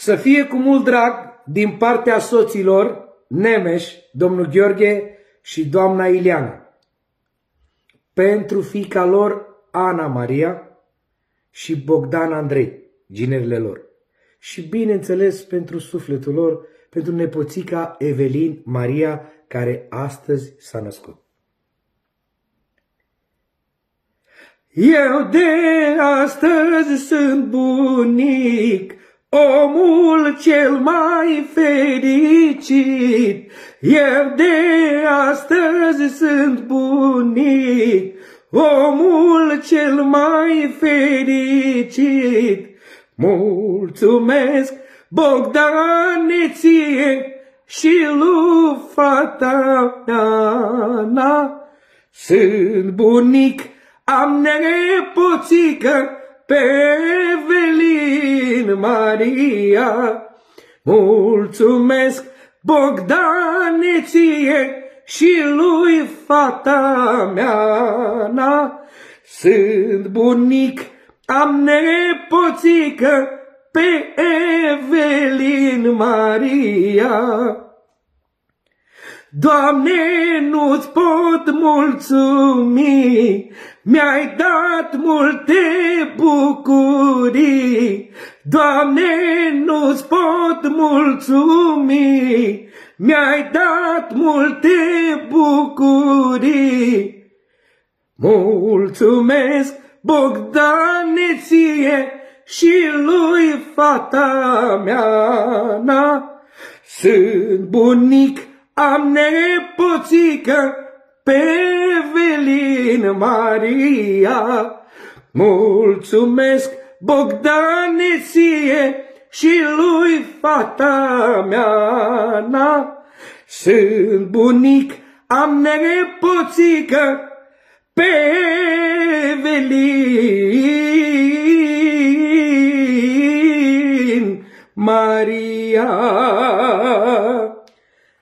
Să fie cu mult drag din partea soților Nemeș, domnul Gheorghe și doamna Iliana. Pentru fica lor Ana Maria și Bogdan Andrei, ginerile lor. Și bineînțeles pentru sufletul lor, pentru nepoțica Evelin Maria, care astăzi s-a născut. Eu de astăzi sunt bunic, omul cel mai fericit. Eu de astăzi sunt bunic, omul cel mai fericit. Mulțumesc, Bogdane, ție și lui fata mea. Sunt bunic, am nepoțică pe Evelin Maria. Mulțumesc, Bogdane, ție și lui fata mea. Sunt bunic, am nepoțică pe Evelin Maria. Doamne, nu-ți pot mulțumi, mi-ai dat multe bucurii. Doamne, nu-ți pot mulțumi, mi-ai dat multe bucurii. Mulțumesc, Bogdane, ție și lui fata mea. Na. Sunt bunic, am nepoțică pe Evelin Maria. Mulțumesc, Bogdane, ție și lui fata mea. Na. Sunt bunic, am nepoțică pe Evelin Maria.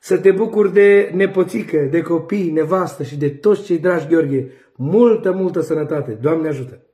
Să te bucuri de nepoțică, de copii, nevastă și de toți cei dragi, Gheorghe. Multă, multă sănătate. Doamne ajută!